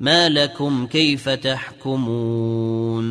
ما لكم كيف تحكمون